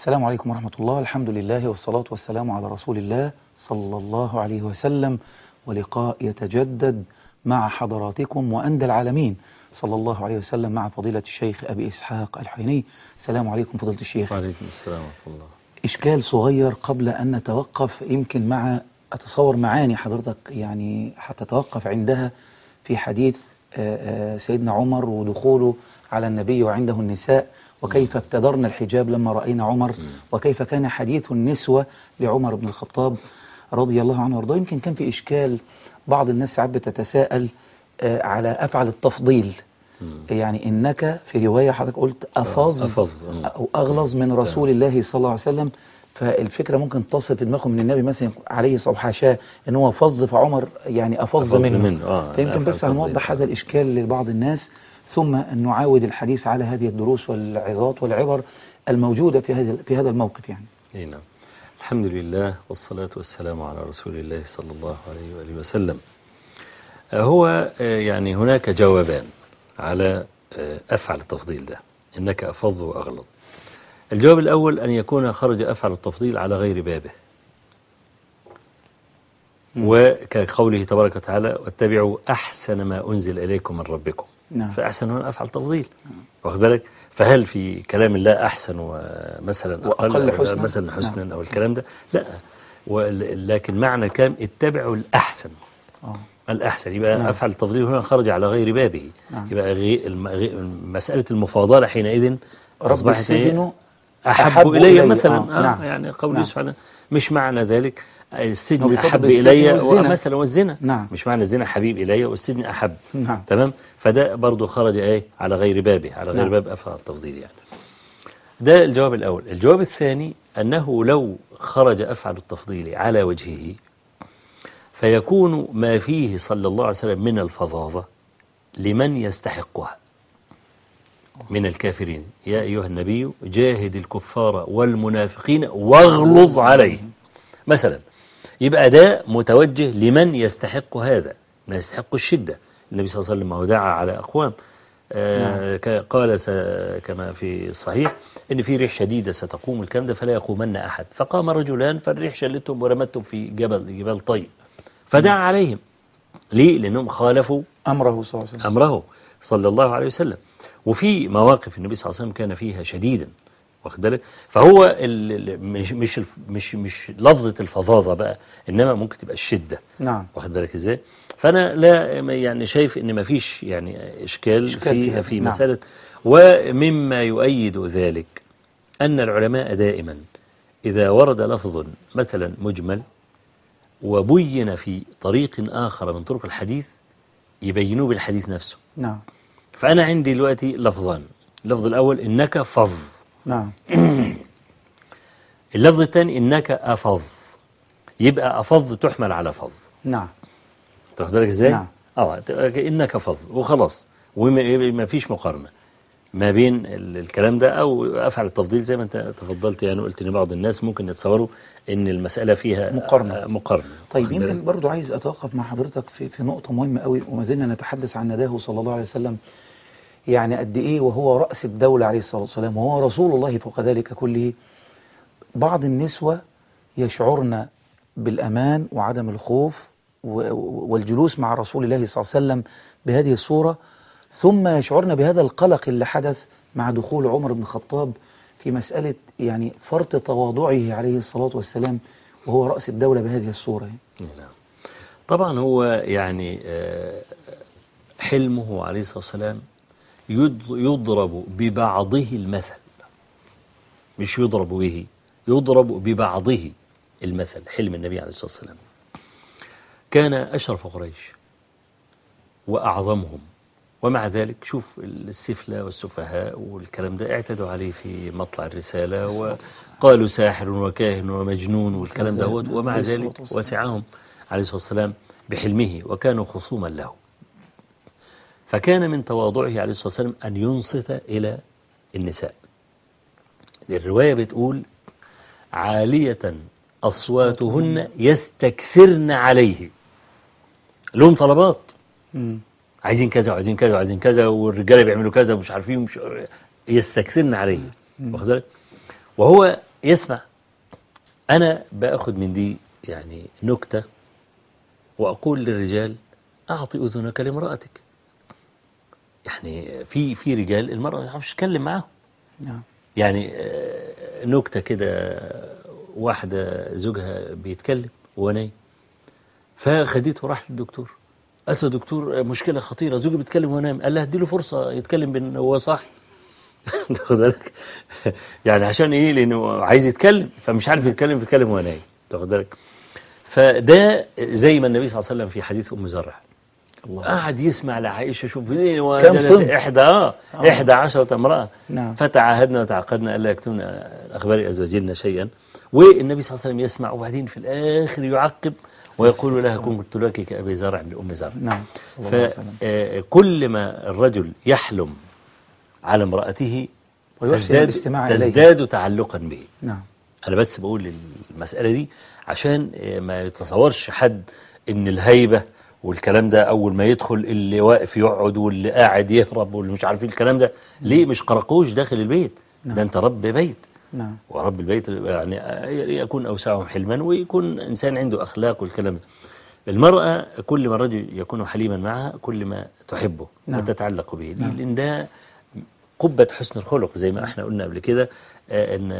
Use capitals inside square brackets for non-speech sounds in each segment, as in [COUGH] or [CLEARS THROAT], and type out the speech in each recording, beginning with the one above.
السلام عليكم ورحمة الله. الحمد لله والصلاة والسلام على رسول الله صلى الله عليه وسلم. ولقاء يتجدد مع حضراتكم وأندى العالمين صلى الله عليه وسلم مع فضيلة الشيخ أبي إسحاق الحيني. السلام عليكم فضيلة الشيخ. وعليكم السلام ورحمة الله. إشكال صغير قبل أن نتوقف يمكن مع أتصور معاني حضرتك يعني هتتوقف عندها في حديث آه، آه، سيدنا عمر ودخوله على النبي وعنده النساء. وكيف ابتدرنا الحجاب لما رأينا عمر وكيف كان حديث النسوة لعمر بن الخطاب رضي الله عنه وأرضاه. يمكن كان في إشكال بعض الناس ساعات بتتساءل آه، على أفعل التفضيل. يعني إنك في رواية حضرتك قلت أفظ أفظ،. أو أغلظ من رسول الله صلى الله عليه وسلم. فالفكرة ممكن تصل في دماغهم من النبي مثلا عليه الصلاة حاشاة إن هو فظ فعمر يعني أفظ أفظ منه, منه، آه، فيمكن بس هنوضح. هذا الإشكال لبعض الناس. ثم أن نعاود الحديث على هذه الدروس والعظات والعبر الموجودة في هذا في هذا الموقف يعني. أي نعم. الحمد لله والصلاة والسلام على رسول الله صلى الله عليه وآله وسلم. آه، هو آه، يعني هناك جوابان على آه، أفعل التفضيل ده. إنك أفظ وأغلظ. الجواب الأول أن يكون خرج أفعل التفضيل على غير بابه. وكقوله تبارك وتعالى واتبعوا أحسن ما أنزل إليكم من ربكم. نعم. فأحسن هنا أفعل تفضيل واخد بالك فهل في كلام الله أحسن ومثلا وأقل أقل أو حسنا؟ مثلا حسنا نعم. أو الكلام ده لا لكن معنى الكلام اتبعوا الأحسن آه. الأحسن يبقى نعم. أفعل التفضيل هنا خرج على غير بابه نعم. يبقى غي الم- غي مسألة المفاضلة حينئذ رب إيه؟ السجن أحب, أحب إلي, إلي. مثلا آه، آه نعم. يعني قول نعم. يوسف مش معنى ذلك السجن أحب إلي. مثلا والزنا نعم. مش معنى الزنا حبيب إلي والسجن أحب نعم. تمام فده برضو خرج إيه على غير بابه على غير نعم. باب أفعل التفضيل يعني ده الجواب الأول الجواب الثاني أنه لو خرج أفعل التفضيل على وجهه فيكون ما فيه صلى الله عليه وسلم من الفظاظة لمن يستحقها من الكافرين. يا أيها النبي جاهد الكفار والمنافقين واغلظ عليهم مثلا يبقى ده متوجه لمن يستحق هذا. من يستحق الشدة. النبي صلى الله عليه وسلم هو دعا على أقوام. آه ك- قال كما في الصحيح إن في ريح شديدة ستقوم الكلام ده فلا يقومن أحد. فقام رجلان فالريح شلتهم ورمتهم في جبل جبال طيب. فدعا عليهم. ليه؟ لأنهم خالفوا أمره صلى الله عليه وسلم. أمره. صلى الله عليه وسلم. وفي مواقف النبي صلى الله عليه وسلم كان فيها شديدا واخد بالك؟ فهو مش مش مش مش لفظة الفظاظة بقى إنما ممكن تبقى الشدة. نعم. واخد بالك إزاي؟ فأنا لا يعني شايف إن ما فيش يعني إشكال, إشكال في في هذا، في نعم. مسألة. ومما يؤيد ذلك أن العلماء دائما إذا ورد لفظ مثلا مجمل وبين في طريق آخر من طرق الحديث يبينوه بالحديث نفسه. نعم. فأنا عندي دلوقتي لفظان. اللفظ الأول إنك فظ. نعم. [CLEARS THROAT] اللفظ الثاني إنك أفظ. يبقى أفظ تحمل على فظ. نعم. تاخد بالك إزاي؟ نعم. ت- انك فظ. وخلاص. وما ما فيش مقارنة. ما بين ال- الكلام ده أو أفعل التفضيل زي ما أنت تفضلت يعني قلت إن بعض الناس ممكن يتصوروا إن المسألة فيها مقارنة. آه، مقارنة طيب واخد بالك؟ يمكن برضو عايز أتوقف مع حضرتك في, في نقطة مهمة قوي وما زلنا نتحدث عن نداه صلى الله عليه وسلم يعني قد إيه وهو رأس الدولة عليه الصلاة والسلام وهو رسول الله فوق ذلك كله بعض النسوة يشعرن بالأمان وعدم الخوف والجلوس مع رسول الله صلى الله عليه وسلم بهذه الصورة ثم يشعرن بهذا القلق اللي حدث مع دخول عمر بن الخطاب في مسألة يعني فرط تواضعه عليه الصلاة والسلام وهو رأس الدولة بهذه الصورة. نعم. طبعا هو يعني آه، حلمه عليه الصلاة والسلام يض- يضرب ببعضه المثل. مش يضرب به يضرب ببعضه المثل حلم النبي عليه الصلاة والسلام. كان أشرف قريش وأعظمهم. ومع ذلك شوف السفلى والسفهاء والكلام ده اعتدوا عليه في مطلع الرسالة وقالوا ساحر وكاهن ومجنون والكلام ده ومع ذلك. وسعهم عليه الصلاة والسلام بحلمه وكانوا خصوما له. فكان من تواضعه عليه الصلاة والسلام أن ينصت إلى النساء. الرواية بتقول عالية أصواتهن يستكثرن عليه. لهم طلبات. عايزين كذا وعايزين كذا وعايزين كذا والرجالة بيعملوا كذا ومش عارفين مش يستكثرن عليه. واخد بالك؟ وهو يسمع. أنا بأخذ من دي يعني نكتة وأقول للرجال أعطي أذنك لامرأتك. يعني في في رجال المرأة ما تعرفش تتكلم معاهم. نعم. يعني آه، نكتة كده واحدة زوجها بيتكلم وهو نايم فخديته وراحت للدكتور. قالت له دكتور مشكلة خطيرة زوجي بيتكلم وهو نايم. قال لها اديله فرصة يتكلم وهو صاحي. [LAUGHS] تاخد بالك. يعني عشان إيه؟ لأنه عايز يتكلم فمش عارف يتكلم بيتكلم وهو نايم. تاخد بالك. فده زي ما النبي صلى الله عليه وسلم في حديث أم زرع. الله. قعد يسمع لعائشة شوف إيه كم صنف؟ إحدى آه إحدى عشرة امرأة. نعم. فتعاهدنا وتعاقدنا الا يكتمن أخبار ازواجنا شيئا. والنبي صلى الله عليه وسلم يسمع وبعدين في الآخر يعقب ويقول لها كنت لك كأبي زرع لام زرع. نعم فكل ما الرجل يحلم على امرأته تزداد. تزداد تعلقا به. نعم. أنا بس بقول المسألة دي عشان ما يتصورش حد إن الهيبة والكلام ده أول ما يدخل اللي واقف يقعد واللي قاعد يهرب واللي مش عارف إيه الكلام ده. ليه؟ مش قرقوش داخل البيت. ده أنت رب بيت. نعم. ورب البيت يعني يكون أوسعهم حلما ويكون إنسان عنده أخلاق والكلام ده. المرأة كل ما الرجل يكون حليما معها كل ما تحبه نعم. وتتعلق به. لأن ده قبة حسن الخلق زي ما إحنا قلنا قبل كده آه، إن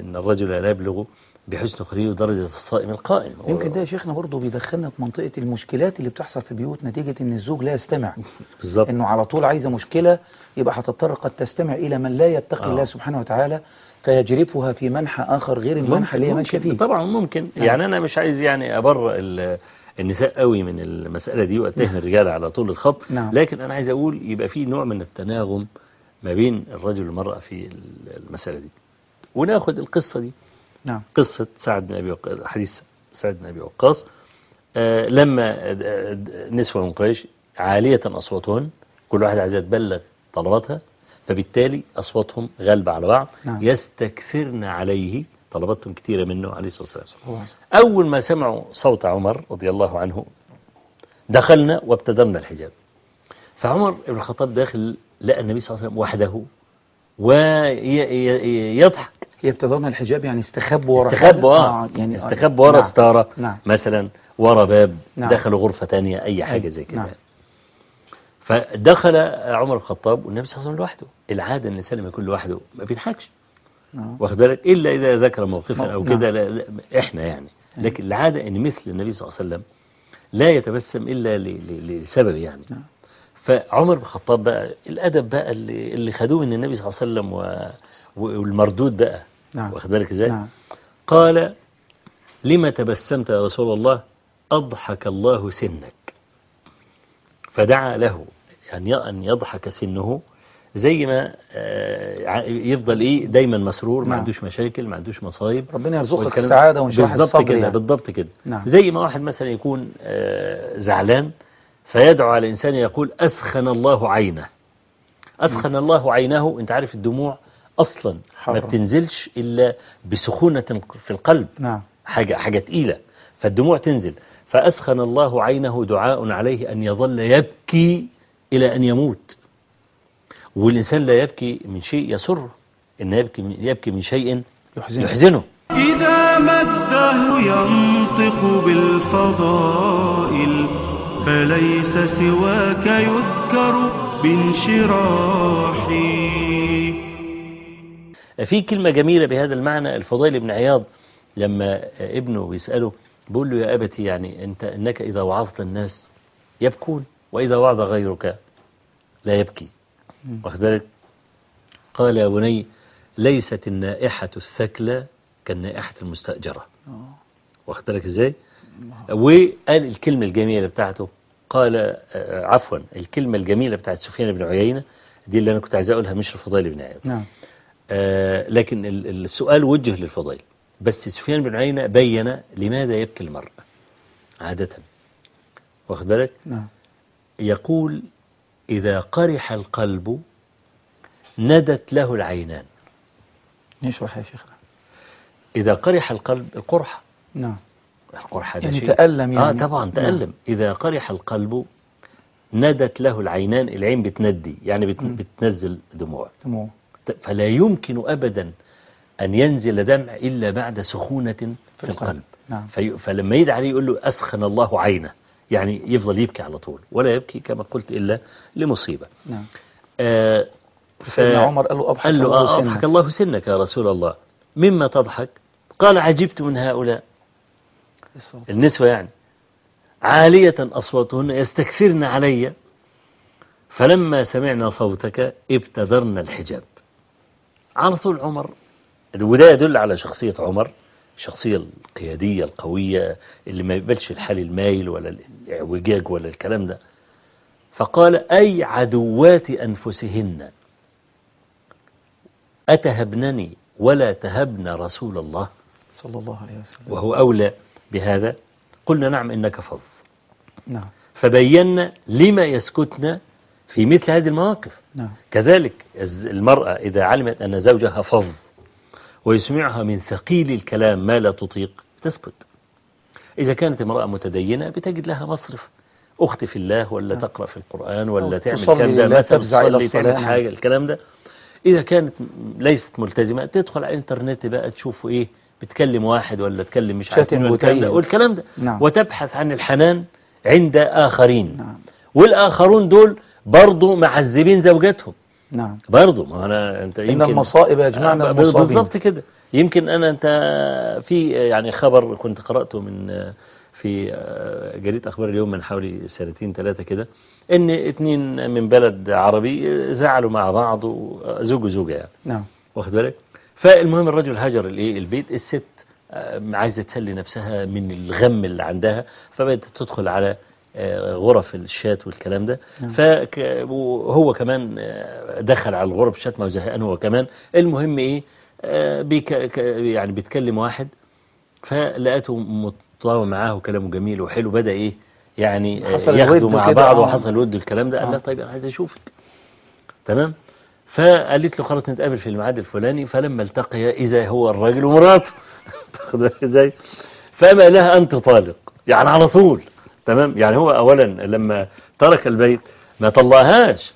إن الرجل لا يبلغ بحسن خلقه درجة الصائم القائم. يمكن ده يا شيخنا برضه بيدخلنا في منطقة المشكلات اللي بتحصل في البيوت نتيجة إن الزوج لا يستمع. [LAUGHS] بالظبط. إنه على طول عايزة مشكلة يبقى هتضطر قد تستمع إلى من لا يتقي آه. الله سبحانه وتعالى. فيجرفها في منحى آخر غير المنحى اللي هي ماشية فيه. طبعا ممكن. يعني أنا مش عايز يعني ال- النساء قوي من المسألة دي وأتهم الرجال على طول الخط نعم. لكن أنا عايز أقول يبقى في نوع من التناغم ما بين الرجل والمرأة في المسألة دي. وناخد القصة دي. نعم. قصة سعد بن أبي وقاص حديث سعد بن أبي وقاص. آه، لما نسوة من قريش عالية أصواتهن كل واحد عايزة تبلغ طلباتها. فبالتالي أصواتهم غالبة على بعض نعم. يستكثرن عليه طلباتهم كثيرة منه عليه الصلاة والسلام. أول ما سمعوا صوت عمر رضي الله عنه دخلنا وابتدرنا الحجاب فعمر بن الخطاب داخل لقى النبي صلى الله عليه وسلم وحده ويضحك هي ابتدرنا الحجاب يعني استخبوا ورا استخبوا حاجة؟ آه يعني استخبوا ورا نعم. ستارة نعم مثلا ورا باب نعم. دخلوا غرفة تانية أي حاجة أي. زي كده نعم. فدخل عمر الخطاب والنبي صلى الله عليه وسلم لوحده. العادة إن الإنسان لما يكون لوحده ما بيضحكش. آه. واخد بالك؟ إلا إذا ذكر موقفا أو نعم. كده لا لا إحنا يعني. لكن العادة إن مثل النبي صلى الله عليه وسلم لا يتبسم ل- لسبب يعني. نعم. فعمر بن الخطاب بقى الأدب بقى اللي, اللي خدوه من النبي صلى الله عليه وسلم و... والمردود بقى. نعم. واخد بالك إزاي؟ نعم. قال لما تبسمت يا رسول الله أضحك الله سنك. فدعا له. يعني أن يضحك سنه زي ما آه، يفضل إيه دايما مسرور ما نعم. عندوش مشاكل ما عندوش مصايب. ربنا يرزقك السعادة وانشراح بالظبط الصدر كده يعني. بالضبط كده. نعم. زي ما واحد مثلا يكون آه، زعلان فيدعو على إنسان يقول أسخن الله عينه. أسخن الله عينه أنت عارف الدموع أصلا ما حرام. بتنزلش إلا بسخونة في القلب. نعم. حاجة حاجة تقيلة. فالدموع تنزل. فأسخن الله عينه دعاء عليه أن يظل يبكي إلى أن يموت. والإنسان لا يبكي من شيء يسره إن يبكي من, يبكي من شيء يحزنه. يحزنه. إذا ما الدهر ينطق بالفضائل فليس سواك يذكر بانشراحي في كلمة جميلة بهذا المعنى الفضيل بن عياض لما ابنه بيسأله بيقول له يا أبتي يعني أنت إنك إذا وعظت الناس يبكون؟ وإذا وعظ غيرك لا يبكي. واخد بالك؟ قال يا بني ليست النائحة الثكلى كالنائحة المستأجرة. واخد بالك إزاي؟ وقال الكلمة الجميلة بتاعته قال آه، عفوا الكلمة الجميلة بتاعت سفيان بن عيينة دي اللي أنا كنت عايز أقولها مش الفضيل بن عياض نعم. آه، لكن ال- السؤال وجه للفضيل. بس سفيان بن عيينة بين لماذا يبكي المرء عادة؟ واخد بالك؟ نعم. يقول إذا قرح القلب ندت له العينان. نشرح يا شيخنا. إذا قرح القلب القرحة. نعم. القرحة ده يعني شيء. تألم آه يعني. طبعا نعم. تألم. إذا قرح القلب ندت له العينان العين بتندي يعني بت... بتنزل دموع. دموع. فلا يمكن أبدا أن ينزل دمع إلا بعد سخونة في القلب. القلب. نعم. في فلما يدعي عليه يقول له أسخن الله عينه. يعني يفضل يبكي على طول ولا يبكي كما قلت إلا لمصيبة. نعم. آه سيدنا عمر قال له أضحك قال له الله آه سنك. أضحك الله سنك يا رسول الله. مما تضحك؟ قال عجبت من هؤلاء. النسوة يعني. عالية أصواتهن يستكثرن علي. فلما سمعنا صوتك ابتدرنا الحجاب. على طول عمر وده يدل على شخصية عمر. الشخصية القيادية القوية اللي ما يقبلش الحال المايل ولا الاعوجاج ولا الكلام ده. فقال أي عدوات أنفسهن أتهبنني ولا تهبن رسول الله؟ صلى الله عليه وسلم. وهو أولى بهذا. قلنا نعم إنك فظ. نعم. فبينا لما يسكتنا في مثل هذه المواقف. نعم. كذلك المرأة إذا علمت أن زوجها فظ. ويسمعها من ثقيل الكلام ما لا تطيق تسكت إذا كانت امرأة متدينة بتجد لها مصرف أخت في الله ولا تقرأ في القرآن ولا تعمل ده مثلا تصلي تعمل نعم. حاجة الكلام ده إذا كانت ليست ملتزمة تدخل على الإنترنت بقى تشوف إيه بتكلم واحد ولا تكلم مش عارف شاتم مين ولا الكلام ده. والكلام ده نعم. وتبحث عن الحنان عند آخرين نعم. والآخرون دول برضو معذبين زوجاتهم نعم. برضه ما أنا أنت إن يمكن المصائب يجمعنا آه، المصابين. بالظبط كده. يمكن أنا أنت في يعني خبر كنت قرأته من في آه، جريده أخبار اليوم من حوالي سنتين ثلاثة كده إن اتنين من بلد عربي زعلوا مع بعض زوج وزوجه يعني. نعم. واخد بالك؟ فالمهم الرجل هاجر الايه البيت الست آه، عايزة تسلي نفسها من الغم اللي عندها فبدأت تدخل على آه، غرف الشات والكلام ده. فهو كمان آه، دخل على الغرف الشات ما زهقان هو كمان. المهم إيه؟ آه، بيك يعني بيتكلم واحد فلقيته متطاوع معاه وكلامه جميل وحلو بدأ إيه؟ يعني آه، ياخدوا مع بعض آه. وحصل ود الكلام ده. قال آه. لا طيب أنا عايز أشوفك. تمام؟ فقالت له خلاص نتقابل في الميعاد الفلاني. فلما التقيا إذا هو الراجل ومراته. [LAUGHS] تاخد إزاي؟ فما لها انت طالق يعني على طول. تمام؟ يعني هو اولا لما ترك البيت ما طلقهاش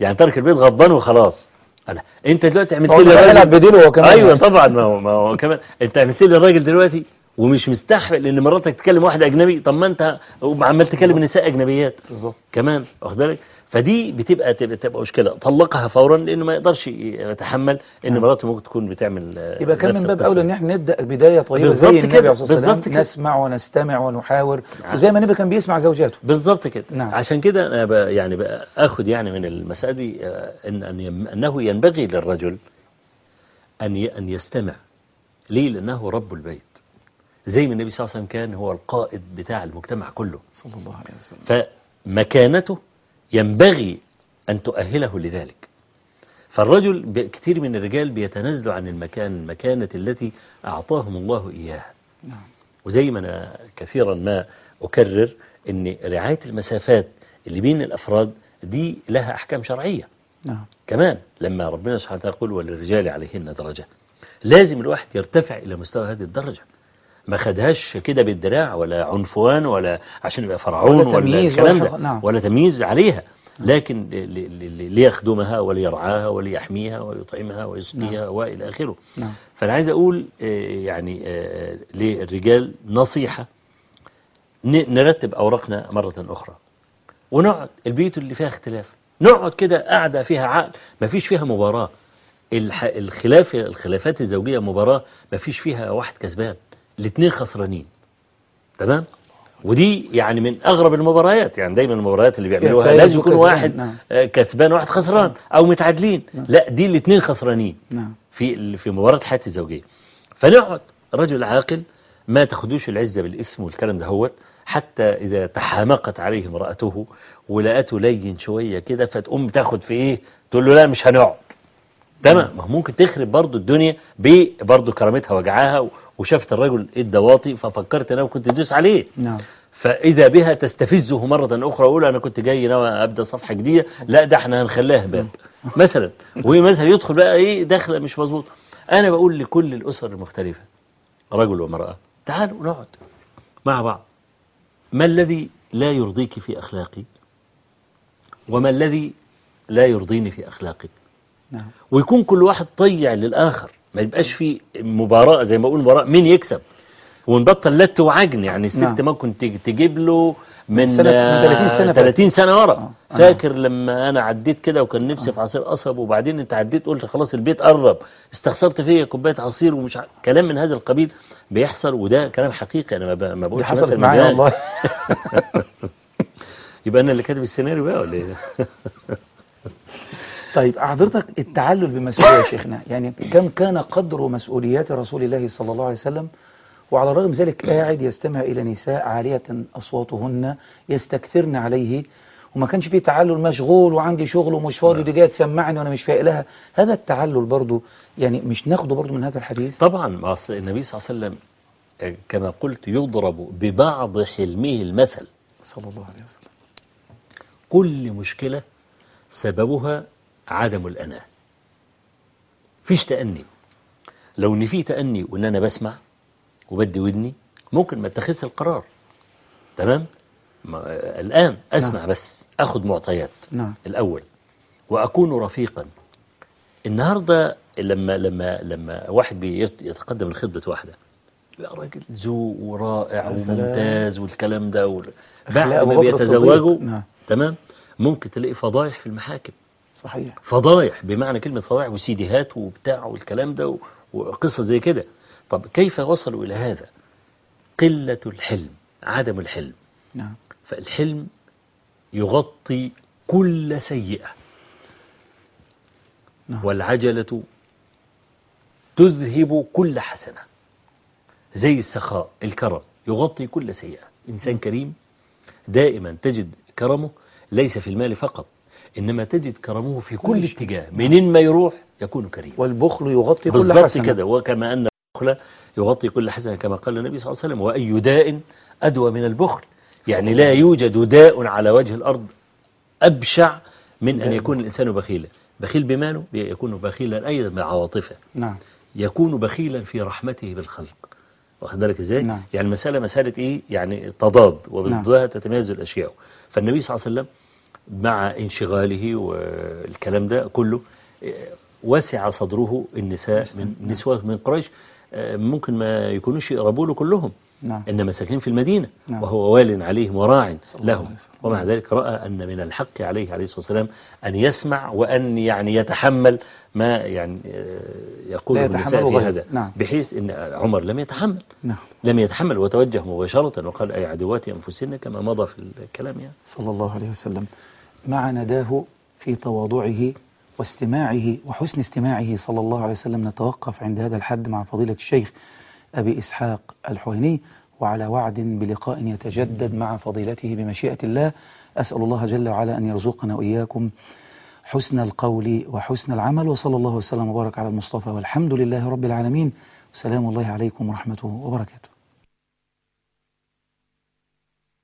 يعني ترك البيت غضبان وخلاص. قال إنت دلوقتي عملت لي بقى راجل- يلعب بديله هو كمان. أيوه. طبعا ما هو ما هو كمان. أنت عملت لي الراجل دلوقتي ومش مستحمل إن مراتك تكلم واحد أجنبي. طب ما أنت عمال تكلم نساء أجنبيات. بالظبط. كمان واخد بالك؟ فدي بتبقى تبقى, تبقى مشكلة. طلقها فورا لأنه ما يقدرش يتحمل إن مراته ممكن تكون بتعمل يبقى كان من باب أولى إن إحنا نبدأ بداية طيبة زي النبي كده، عليه الصلاة والسلام. بالظبط كده. نسمع ونستمع ونحاور. نعم. وزي ما النبي كان بيسمع زوجاته. بالظبط كده. نعم. عشان كده أنا بقى يعني بقى آخذ يعني من المسألة دي آه، ان أنه ينبغي للرجل أن أن يستمع. ليه؟ لأنه رب البيت. زي ما النبي صلى الله عليه وسلم كان هو القائد بتاع المجتمع كله. صلى الله عليه وسلم. فمكانته ينبغي أن تؤهله لذلك. فالرجل كثير من الرجال بيتنازلوا عن المكان المكانة التي أعطاهم الله إياها. نعم. وزي ما أنا كثيرا ما أكرر أن رعاية المسافات اللي بين الأفراد دي لها أحكام شرعية. نعم. كمان لما ربنا سبحانه وتعالى يقول وللرجال عليهن درجة. لازم الواحد يرتفع إلى مستوى هذه الدرجة. ما خدهاش كده بالدراع ولا عنفوان ولا عشان يبقى فرعون ولا ولا, تمييز الكلام ولا ده. نعم. ولا تمييز عليها. لكن ل- ل- ل- ليخدمها وليرعاها وليحميها ويطعمها ويسقيها وإلى آخره. نعم. فأنا عايز أقول آه، يعني آه، للرجال نصيحة. ن- نرتب أوراقنا مرة أخرى. ونقعد البيوت اللي فيها اختلاف. نقعد كده قاعدة فيها عقل ما فيش فيها مباراة. الح... الخلاف الخلافات الزوجية مباراة ما فيش فيها واحد كسبان. الاثنين خسرانين. تمام؟ ودي يعني من أغرب المباريات يعني دايما المباريات اللي بيعملوها لازم يكون واحد نعم. آه، كسبان وواحد خسران أو متعادلين. لا دي الاثنين خسرانين. نعم. في في مباراة حياة الزوجية. فنقعد. رجل عاقل ما تاخدوش العزة بالإثم والكلام ده هوت حتى إذا تحامقت عليه امرأته ولقته لين شوية كده فتقوم تاخد في إيه؟ تقول له لا مش هنقعد. تمام؟ ما هو ممكن تخرب برضو الدنيا برضو كرامتها وجعاها و- وشافت الرجل ادى واطي ففكرت أنا كنت تدوس عليه. نعم. فإذا بها تستفزه مرة أخرى أقول أنا كنت جاي ناوي أبدأ صفحة جديدة. لا ده إحنا هنخليها باب. مثلا وهي مثلا يدخل بقى إيه دخله مش مظبوط. أنا بقول لكل الأسر المختلفة رجل وامرأة تعالوا نقعد مع بعض. ما الذي لا يرضيك في أخلاقي؟ وما الذي لا يرضيني في أخلاقك؟ نعم. ويكون كل واحد طيع للآخر. ما يبقاش في مباراة زي ما بقول مباراة مين يكسب ونبطل لت وعجن يعني الست نعم. ممكن تج- تجيب له من سنة- من 30 سنة آه، فاتت. 30 سنة ورا آه. فاكر لما أنا عديت كده وكان نفسي في عصير قصب وبعدين أنت عديت قلت خلاص البيت قرب استخسرت فيا كوباية عصير ومش ع... كلام من هذا القبيل بيحصل وده كلام حقيقي أنا ما, ب... ما بقولش مثلا معايا. والله [LAUGHS] يبقى أنا اللي كاتب السيناريو بقى ولا إيه [LAUGHS] طيب حضرتك التعلل بمسؤولية يا شيخنا يعني كم كان قدر مسؤوليات رسول الله صلى الله عليه وسلم؟ وعلى الرغم من ذلك قاعد يستمع إلى نساء عالية أصواتهن يستكثرن عليه وما كانش فيه تعلل مشغول وعندي شغل ومش فاضي ودي جاية تسمعني وأنا مش فايق لها. هذا التعلل برضو يعني مش ناخده برضو من هذا الحديث؟ طبعا ما أصل النبي صلى الله عليه وسلم كما قلت يضرب ببعض حلمه المثل. صلى الله عليه وسلم. كل مشكلة سببها عدم الأناة. فيش تأني. لو ان في تأني وإن أنا بسمع وبدي ودني ممكن ما اتخذش القرار. تمام؟ ما الآن أسمع بس أخذ معطيات. نعم. الأول وأكون رفيقا. النهاردة لما لما لما واحد بيت- يتقدم لخطبة واحدة. يا راجل ذوق ورائع. وممتاز والكلام ده بعد ما. بيتزوجوا. نعم. تمام؟ ممكن تلاقي فضايح في المحاكم. صحيح. فضايح بمعنى كلمة فضايح وسيديهات وبتاع والكلام ده و- وقصص زي كده. طب كيف وصلوا إلى هذا؟ قلة الحلم عدم الحلم. نعم. فالحلم يغطي كل سيئة. نعم. والعجلة تذهب كل حسنة. زي السخاء الكرم يغطي كل سيئة. إنسان كريم دائما تجد كرمه ليس في المال فقط. إنما تجد كرمه في كل. اتجاه. منين ما يروح يكون كريم. والبخل يغطي كل بالضبط حسنة. كده. وكما أن البخل يغطي كل حسنة كما قال النبي صلى الله عليه وسلم وأي داء أدوى من البخل. يعني لا يوجد داء على وجه الأرض أبشع من أن يكون الإنسان بخيلا. بخيل بماله؟ يكون بخيلا أيضا بعواطفه نعم. يكون بخيلا في رحمته بالخلق. واخد بالك إزاي؟ نعم. يعني المسألة مسألة إيه؟ يعني تضاد. وضدها تتميز الأشياء. فالنبي صلى الله عليه وسلم مع انشغاله والكلام ده كله وسع صدره النساء من نسوة من قريش ممكن ما يكونوش يقربوا له كلهم نعم. إنما ساكنين في المدينة نعم. وهو وال عليهم وراع لهم. ومع ذلك رأى أن من الحق عليه عليه الصلاة والسلام أن يسمع وأن يعني يتحمل ما يعني آه، يقوله النساء في. هذا نعم. بحيث أن عمر لم يتحمل نعم لم يتحمل وتوجه مباشرة وقال أي عدوات أنفسنا كما مضى في الكلام يعني صلى الله عليه وسلم مع نداه في تواضعه واستماعه وحسن استماعه صلى الله عليه وسلم. نتوقف عند هذا الحد مع فضيلة الشيخ أبي إسحاق الحويني وعلى وعد بلقاء يتجدد مع فضيلته بمشيئة الله. أسأل الله جل وعلا أن يرزقنا وإياكم حسن القول وحسن العمل وصلى الله وسلم وبارك على المصطفى والحمد لله رب العالمين. وسلام الله عليكم ورحمته وبركاته.